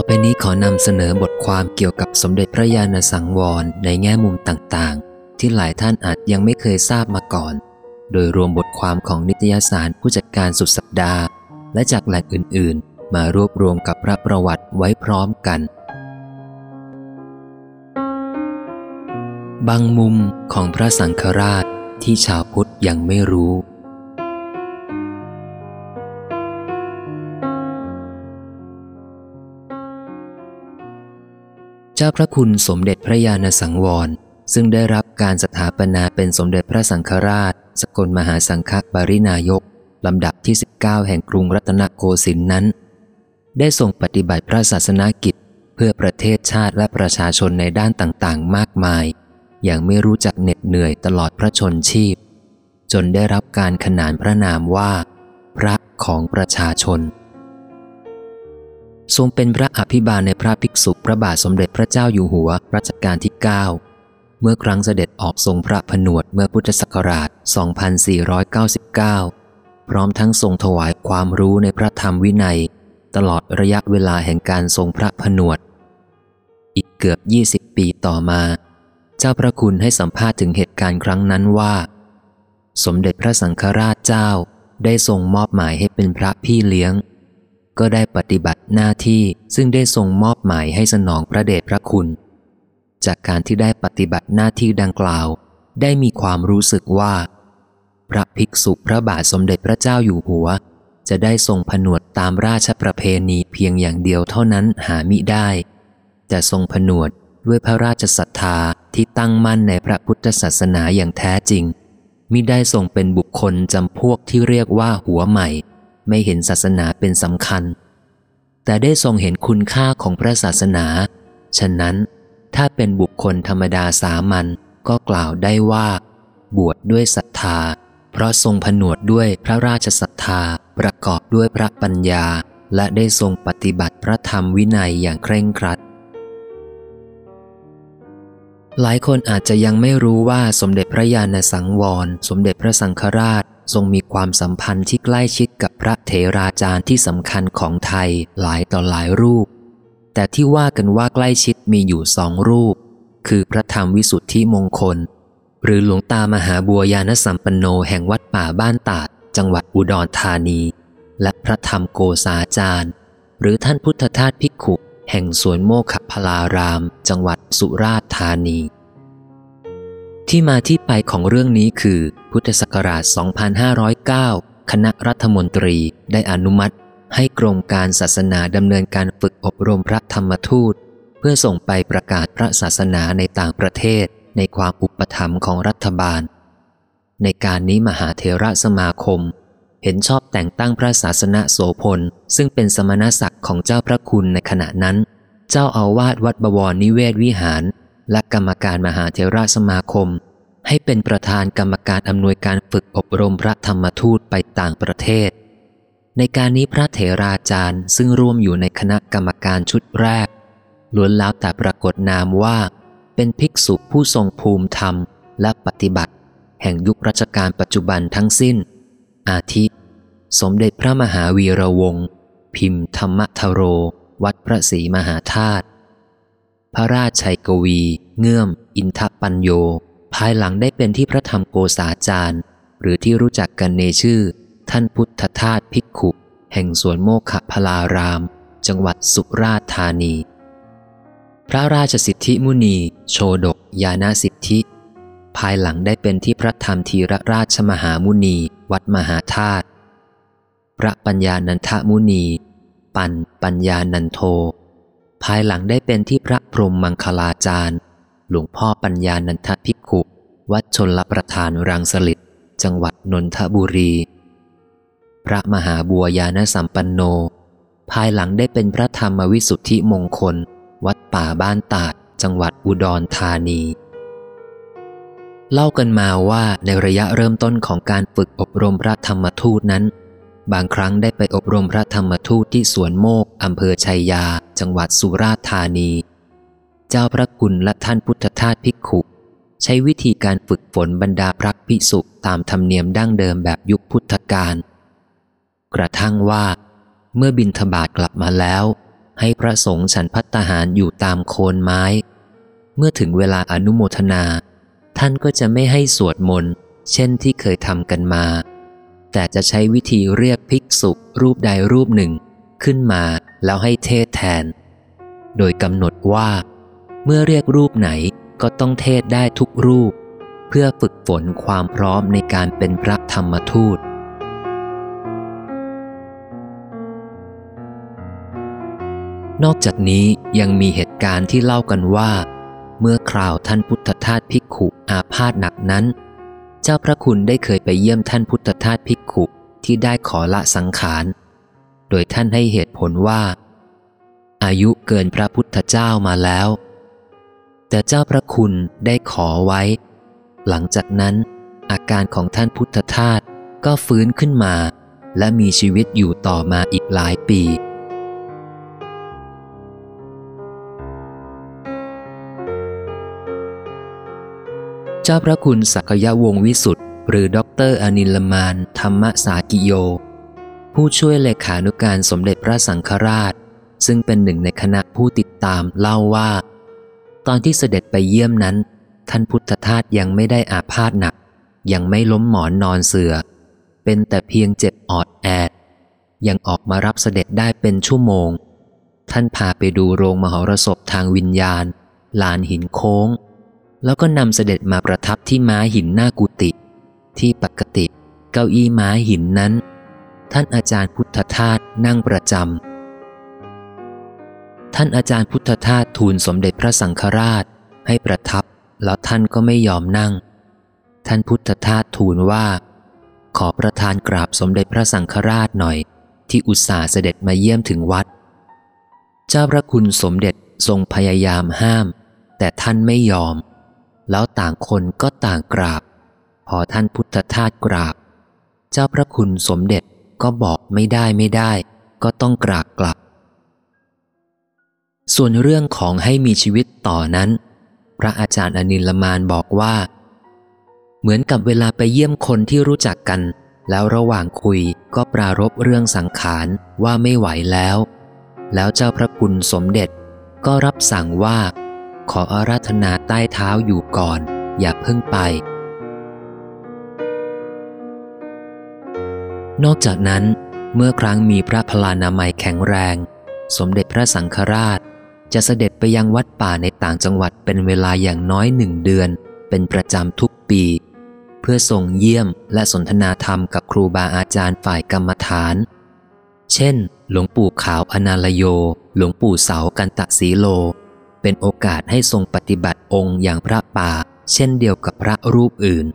ต่อไปนี้ขอนำเสนอบทความเกี่ยวกับสมเด็จพระญาณสังวรในแง่มุมต่างๆ ที่หลายท่านอาจยังไม่เคยทราบมาก่อน โดยรวมบทความของนิตยสารผู้จัดการสุดสัปดาห์ และจากแหล่งอื่นๆ มารวบรวมกับพระประวัติไว้พร้อมกัน บางมุมของพระสังฆราชที่ชาวพุทธยังไม่รู้ เจ้าพระคุณสมเด็จพระญาณสังวร ซึ่งได้รับการสถาปนาเป็นสมเด็จพระสังฆราช สกลมหาสังฆปรินายก ลำดับที่ 19 แห่งกรุงรัตนโกสินทร์นั้น ได้ทรงปฏิบัติพระศาสนากิจ เพื่อประเทศชาติและประชาชนในด้านต่างๆ มากมาย อย่างไม่รู้จักเหน็ดเหนื่อยตลอดพระชนชีพ จนได้รับการขนานพระนามว่า พระของประชาชน ทรงเป็นพระอภิบาลในพระภิกษุพระบาทสมเด็จพระเจ้าอยู่หัวรัชกาลที่ 9 เมื่อครั้งเสด็จออกทรงพระผนวดเมื่อพุทธศักราช 2499 พร้อมทั้งทรงถวายความรู้ในพระธรรมวินัย ตลอดระยะเวลาแห่งการทรงพระผนวด อีกเกือบ 20 ปีต่อมา เจ้าพระคุณให้สัมภาษณ์ถึงเหตุการณ์ครั้งนั้นว่า สมเด็จพระสังฆราชเจ้าได้ทรงมอบหมายให้เป็นพระพี่เลี้ยง ก็ได้ปฏิบัติหน้าที่ซึ่งได้ทรงมอบหมายให้สนองพระเดชพระคุณ จากการที่ได้ปฏิบัติหน้าที่ดังกล่าว ได้มีความรู้สึกว่า พระภิกษุพระบาทสมเด็จพระเจ้าอยู่หัว จะได้ทรงผนวดตามราชประเพณีเพียงอย่างเดียวเท่านั้นหามิได้ แต่ทรงผนวดด้วยพระราชศรัทธาที่ตั้งมั่นในพระพุทธศาสนาอย่างแท้จริงมิได้ทรงเป็นบุคคลจำพวกที่เรียกว่าหัวใหม่ ไม่เห็นศาสนาเป็นสำคัญ แต่ได้ทรงเห็นคุณค่าของพระศาสนา ฉะนั้น ถ้าเป็นบุคคลธรรมดาสามัญก็กล่าวได้ว่า บวชดด้วยศรัทธา เพราะทรงผนวดด้วยพระราชศรัทธาประกอบด้วยพระปัญญา และได้ทรงปฏิบัติพระธรรมวินัยอย่างเคร่งครัด หลายคนอาจจะยังไม่รู้ว่าสมเด็จพระญาณสังวร สมเด็จพระสังฆราช ทรงมีความสัมพันธ์ที่ใกล้ชิดกับพระเถราจารย์ที่สำคัญของไทยหลายต่อหลายรูป แต่ที่ว่ากันว่าใกล้ชิดมีอยู่สองรูป คือพระธรรมวิสุทธิมงคล หรือหลวงตามหาบัวยานสัมปันโนแห่งวัดป่าบ้านตาด จังหวัดอุดรธานี และพระธรรมโกษาจารย์ หรือท่านพุทธทาสภิกขุ แห่งสวนโมคพลาราม จังหวัดสุราษฎร์ธานี ที่มาที่ไปของเรื่องนี้คือ พุทธศักราช 2509 คณะรัฐมนตรีได้อนุมัติ ให้กรมการศาสนาดำเนินการฝึกอบรมพระธรรมทูต เพื่อส่งไปประกาศพระศาสนาในต่างประเทศ ในความอุปถัมภ์ของรัฐบาล ในการนี้มหาเทระสมาคม เห็นชอบแต่งตั้งพระศาสนโสพล ซึ่งเป็นสมณศักดิ์ของเจ้าพระคุณในขณะนั้น เจ้าอาวาสวัดบวรนิเวศวิหาร และกรรมการมหาเทราสมาคม ให้เป็นประธานกรรมการอำนวยการฝึกอบรมพระธรรมทูตไปต่างประเทศ ในการนี้พระเถราจารย์ซึ่งร่วมอยู่ในคณะกรรมการชุดแรกล้วนแล้วแต่ปรากฏนามว่า เป็นภิกษุผู้ทรงภูมิธรรมและปฏิบัติ แห่งยุครัชกาลปัจจุบันทั้งสิ้น อาทิ สมเด็จพระมหาวีระวงศ์พิมพ์ธรรมทโร วัดพระศรีมหาธาตุพระราชชัยกวี เงื่อม อินทปัญโย ภายหลังได้เป็นที่พระธรรมโกษาจารย์ หรือที่รู้จักกันในชื่อ ท่านพุทธทาสภิกขุ แห่งสวนโมคคพลาราม จังหวัดสุราษฎร์ธานี พระราชสิทธิมุนี โชดก ยานาสิทธิ ภายหลังได้เป็นที่พระธรรมทีรราชมหามุนีวัดมหาธาตุ พระปัญญานันทมุนี ปันปัญญานันโท ภายหลังได้เป็นที่พระพรหมมังคลาจารย์ หลวงพ่อปัญญานันทภิกขุ วัดชนลประทานรังสลิดจังหวัดนนทบุรี พระมหาบัวยานสัมปันโน ภายหลังได้เป็นพระธรรมวิสุทธิมงคล วัดป่าบ้านตาดจังหวัดอุดรธานี เล่ากันมาว่าในระยะเริ่มต้นของการฝึกอบรมพระธรรมทูตนั้น บางครั้งได้ไปอบรมพระธรรมทูตที่สวนโมกอำเภอชัยยา จังหวัดสุราษฎร์ธานี เจ้าพระคุณและท่านพุทธทาสภิกขุ ใช้วิธีการฝึกฝนบรรดาพระภิกษุตามธรรมเนียมดั้งเดิมแบบยุคพุทธกาลกระทั่งว่า เมื่อบินทบาทกลับมาแล้ว ให้พระสงฆ์ฉันพัตหารอยู่ตามโคนไม้ เมื่อถึงเวลาอนุโมทนา ท่านก็จะไม่ให้สวดมนต์ เช่นที่เคยทำกันมา แต่จะใช้วิธีเรียกภิกษุรูปใดรูปหนึ่ง ขึ้นมาแล้วให้เทศแทน โดยกำหนดว่า เมื่อเรียกรูปไหนก็ต้องเทศได้ทุกรูป เพื่อฝึกฝนความพร้อมในการเป็นพระธรรมทูตนอกจากนี้ยังมีเหตุการณ์ที่เล่ากันว่า เมื่อคราวท่านพุทธทาสภิกขุอาพาธหนักนั้น เจ้าพระคุณได้เคยไปเยี่ยมท่านพุทธทาสภิกขุที่ได้ขอละสังขาร โดยท่านให้เหตุผลว่า อายุเกินพระพุทธเจ้ามาแล้ว แต่เจ้าพระคุณได้ขอไว้ หลังจากนั้น อาการของท่านพุทธทาสก็ฟื้นขึ้นมา และมีชีวิตอยู่ต่อมาอีกหลายปี เจ้าพระคุณศากยวงศ์วิสุทธิ์หรือด็อกเตอร์อนิลมาน ธรรมศากิโย ผู้ช่วยเลขานุการสมเด็จพระสังฆราช ซึ่งเป็นหนึ่งในคณะผู้ติดตามเล่าว่า ตอนที่เสด็จไปเยี่ยมนั้น ท่านพุทธทาสยังไม่ได้อาพาธหนัก ยังไม่ล้มหมอนนอนเสือ เป็นแต่เพียงเจ็บออดแอด ยังออกมารับเสด็จได้เป็นชั่วโมง ท่านพาไปดูโรงมหรสพทางวิญญาณ ลานหินโค้ง แล้วก็นำเสด็จมาประทับที่ม้าหินหน้ากุฏิที่ปกติ เก้าอี้ม้าหินนั้น ท่านอาจารย์พุทธทาสนั่งประจำท่านอาจารย์พุทธทาสทูลสมเด็จพระสังฆราชให้ประทับ แล้วท่านก็ไม่ยอมนั่ง ท่านพุทธทาสทูลว่า ขอประทานกราบสมเด็จพระสังฆราชหน่อย ที่อุตส่าห์เสด็จมาเยี่ยมถึงวัด เจ้าพระคุณสมเด็จทรงพยายามห้าม แต่ท่านไม่ยอม แล้วต่างคนก็ต่างกราบ พอท่านพุทธทาสกราบ เจ้าพระคุณสมเด็จก็บอกไม่ได้ไม่ได้ ก็ต้องกราบกลับ ส่วนเรื่องของให้มีชีวิตต่อนั้น พระอาจารย์อนิลมานบอกว่า เหมือนกับเวลาไปเยี่ยมคนที่รู้จักกัน แล้วระหว่างคุยก็ปรารบเรื่องสังขารว่าไม่ไหวแล้ว แล้วเจ้าพระคุณสมเด็จก็รับสั่งว่า ขออาราธนาใต้เท้าอยู่ก่อน อย่าเพิ่งไป นอกจากนั้น เมื่อครั้งมีพระพลานามัยแข็งแรง สมเด็จพระสังฆราช จะเสด็จไปยังวัดป่าในต่างจังหวัดเป็นเวลาอย่างน้อยหนึ่งเดือน เป็นประจำทุกปี เพื่อส่งเยี่ยมและสนทนาธรรมกับครูบาอาจารย์ฝ่ายกรรมฐาน เช่น หลวงปู่ขาวอนาลโย หลวงปู่เสากันตะสีโล เป็นโอกาสให้ทรงปฏิบัติองค์อย่างพระป่า เช่นเดียวกับพระรูปอื่น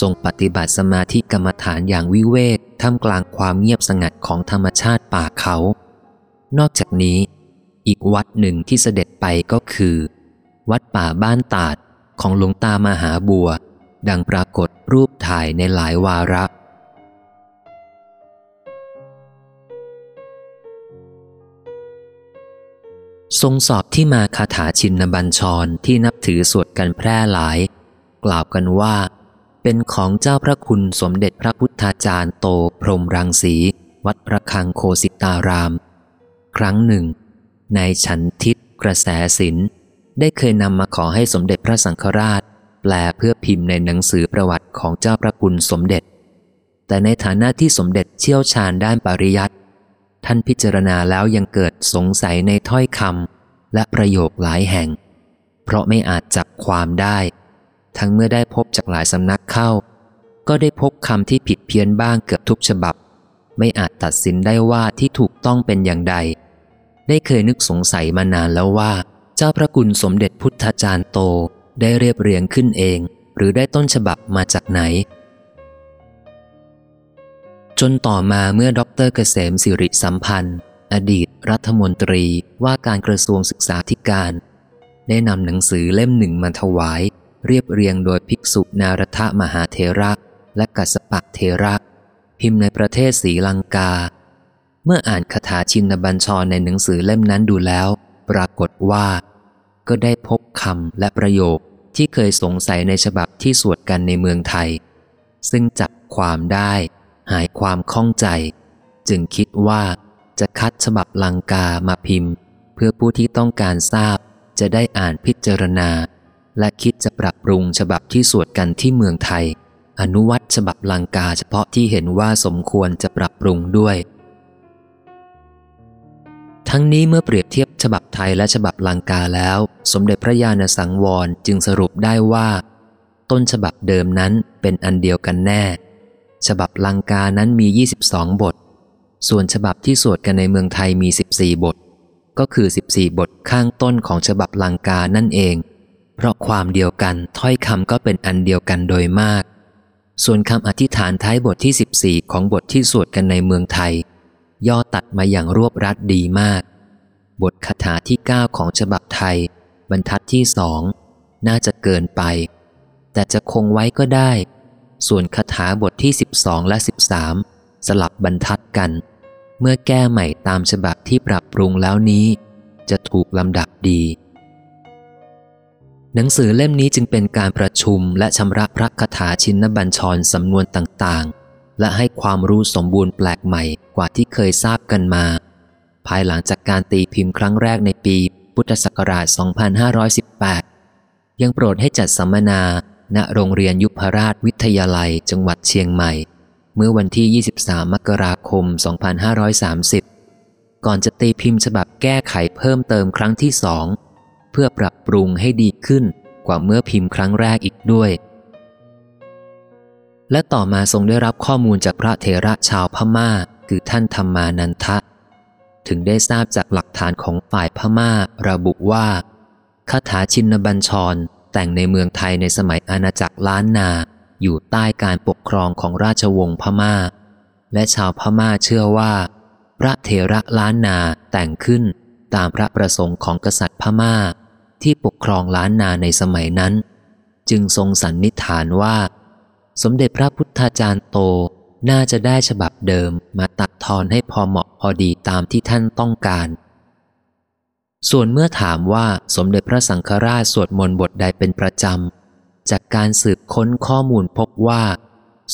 ทรงปฏิบัติสมาธิกรรมฐานอย่างวิเวกท่ามกลางความเงียบสงัดของธรรมชาติป่าเขา นอกจากนี้ อีกวัดหนึ่งที่เสด็จไปก็คือ วัดป่าบ้านตาดของหลวงตามหาบัว ดังปรากฏรูปถ่ายในหลายวาระ ทรงสอบที่มาคาถาชินบัญชรที่นับถือสวดกันแพร่หลาย กล่าวกันว่า เป็นของเจ้าพระคุณสมเด็จพระพุทธาจารย์โตพรมรังสี วัดระฆังโคสิตาราม ครั้งหนึ่งนายฉันทิศกระแสศิลป์ได้เคยนำมาขอให้สมเด็จพระสังฆราช แปลเพื่อพิมพ์ในหนังสือประวัติของเจ้าพระคุณสมเด็จ แต่ในฐานะที่สมเด็จเชี่ยวชาญด้านปริยัติ ท่านพิจารณาแล้วยังเกิดสงสัยในถ้อยคำและประโยคหลายแห่ง เพราะไม่อาจจับความได้ ทั้งเมื่อได้พบจากหลายสำนักเข้า ก็ได้พบคำที่ผิดเพี้ยนบ้างเกือบทุกฉบับ ไม่อาจตัดสินได้ว่าที่ถูกต้องเป็นอย่างใด ได้เคยนึกสงสัยมานานแล้วว่า เจ้าพระกุณสมเด็จพุทธาจารย์โตได้เรียบเรียงขึ้นเอง หรือได้ต้นฉบับมาจากไหน จนต่อมาเมื่อดรเกษมสิริสัมพันธ์ อดีตรัฐมนตรีว่าการกระทรวงศึกษาธิการ ได้นำหนังสือเล่มหนึ่งมาถวาย เรียบเรียงโดยภิกษุนารทมหาเทระ และกัสปะเทระ พิมพ์ในประเทศศรีลังกา เมื่ออ่านคาถาชินบัญชรในหนังสือเล่มนั้นดูแล้ว ปรากฏว่า ก็ได้พบคำและประโยคที่เคยสงสัยในฉบับที่สวดกันในเมืองไทย ซึ่งจับความได้ หายความข้องใจ จึงคิดว่าจะคัดฉบับลังกามาพิมพ์ เพื่อผู้ที่ต้องการทราบจะได้อ่านพิจารณา และคิดจะปรับปรุงฉบับที่สวดกันที่เมืองไทย อนุวัตฉบับลังกาเฉพาะที่เห็นว่าสมควรจะปรับปรุงด้วย ทั้งนี้เมื่อเปรียบเทียบฉบับไทยและฉบับลังกาแล้ว สมเด็จพระญาณสังวรจึงสรุปได้ว่า ต้นฉบับเดิมนั้นเป็นอันเดียวกันแน่ ฉบับลังกานั้นมี 22 บท ส่วนฉบับที่สวดกันในเมืองไทยมี 14 บท ก็คือ 14 บทข้างต้นของฉบับลังกานั่นเอง เพราะความเดียวกันถ้อยคำก็เป็นอันเดียวกันโดยมาก ส่วนคำอธิษฐานท้ายบทที่ 14 ของบทที่สวดกันในเมืองไทย ย่อตัดมาอย่างรวบรัดดีมาก บทคาถาที่ 9 ของฉบับไทย บรรทัดที่สองน่าจะเกินไป แต่จะคงไว้ก็ได้ ส่วนคาถาบทที่ 12 และ 13 สลับบรรทัดกัน เมื่อแก้ใหม่ตามฉบับที่ปรับปรุงแล้วนี้ จะถูกลำดับดี หนังสือเล่มนี้จึงเป็นการประชุมและชำระพระคาถาชินบัญชรสำนวนต่างๆ และให้ความรู้สมบูรณ์แปลกใหม่กว่าที่เคยทราบกันมา ภายหลังจากการตีพิมพ์ครั้งแรกในปีพุทธศักราช 2518 ยังโปรดให้จัดสัมมนา ณโรงเรียนยุพราชวิทยาลัยจังหวัดเชียงใหม่ เมื่อวันที่ 23 มกราคม 2530 ก่อนจะตีพิมพ์ฉบับแก้ไขเพิ่มเติมครั้งที่สองเพื่อปรับปรุงให้ดีขึ้นกว่าเมื่อพิมพ์ครั้งแรกอีกด้วย และต่อมาทรงได้รับข้อมูลจากพระเถระชาวพม่า คือท่านธรรมานันทะ ถึงได้ทราบจากหลักฐานของฝ่ายพม่าระบุว่าคาถาชินบัญชร แต่งในเมืองไทยในสมัยอาณาจักรล้านนา อยู่ใต้การปกครองของราชวงศ์พม่า และชาวพม่าเชื่อว่า พระเถระล้านนาแต่งขึ้นตามพระประสงค์ของกษัตริย์พม่า ที่ปกครองล้านนาในสมัยนั้น จึงทรงสันนิษฐานว่า สมเด็จพระพุทธาจารย์โตน่าจะได้ฉบับเดิมมาตัดทอนให้พอเหมาะพอดีตามที่ท่านต้องการ ส่วนเมื่อถามว่าสมเด็จพระสังฆราชสวดมนต์บทใดเป็นประจำ จากการสืบค้นข้อมูลพบว่า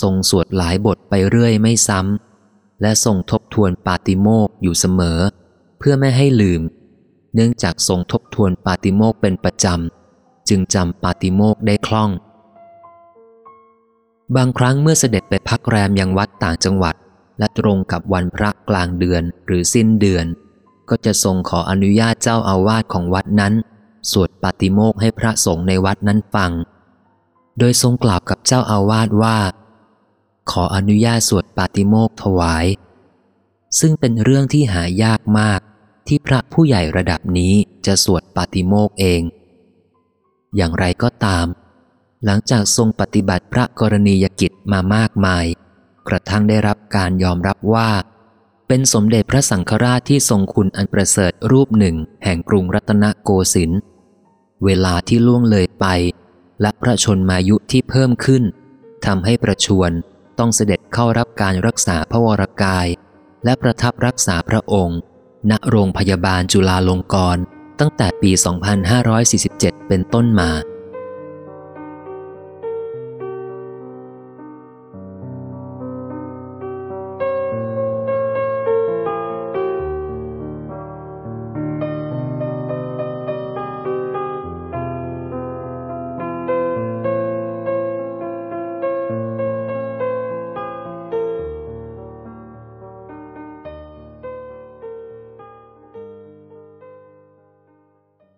ทรงสวดหลายบทไปเรื่อยไม่ซ้ำ และทรงทบทวนปาติโมกข์อยู่เสมอ เพื่อไม่ให้ลืม เนื่องจากทรงทบทวนปาติโมกข์เป็นประจำ จึงจำปาติโมกข์ได้คล่อง บางครั้งเมื่อเสด็จไปพักแรมยังวัดต่างจังหวัด และตรงกับวันพระกลางเดือนหรือสิ้นเดือน ก็จะทรงขออนุญาตเจ้าอาวาสของวัดนั้น สวดปาติโมกให้พระสงฆ์ในวัดนั้นฟัง โดยทรงกล่าวกับเจ้าอาวาสว่า ขออนุญาตสวดปาติโมกถวาย ซึ่งเป็นเรื่องที่หายากมากที่พระผู้ใหญ่ระดับนี้จะสวดปาติโมกเอง อย่างไรก็ตาม หลังจากทรงปฏิบัติพระกรณียกิจมามากมาย กระทั่งได้รับการยอมรับว่า เป็นสมเด็จพระสังฆราชที่ทรงคุณอันประเสริฐรูปหนึ่งแห่งกรุงรัตนโกสินทร์เวลาที่ล่วงเลยไป และพระชนมายุที่เพิ่มขึ้นทำให้ประชวรต้องเสด็จเข้ารับการรักษาพระวรกาย และประทับรักษาพระองค์ ณโรงพยาบาลจุฬาลงกรณ์ตั้งแต่ปี 2547 เป็นต้นมา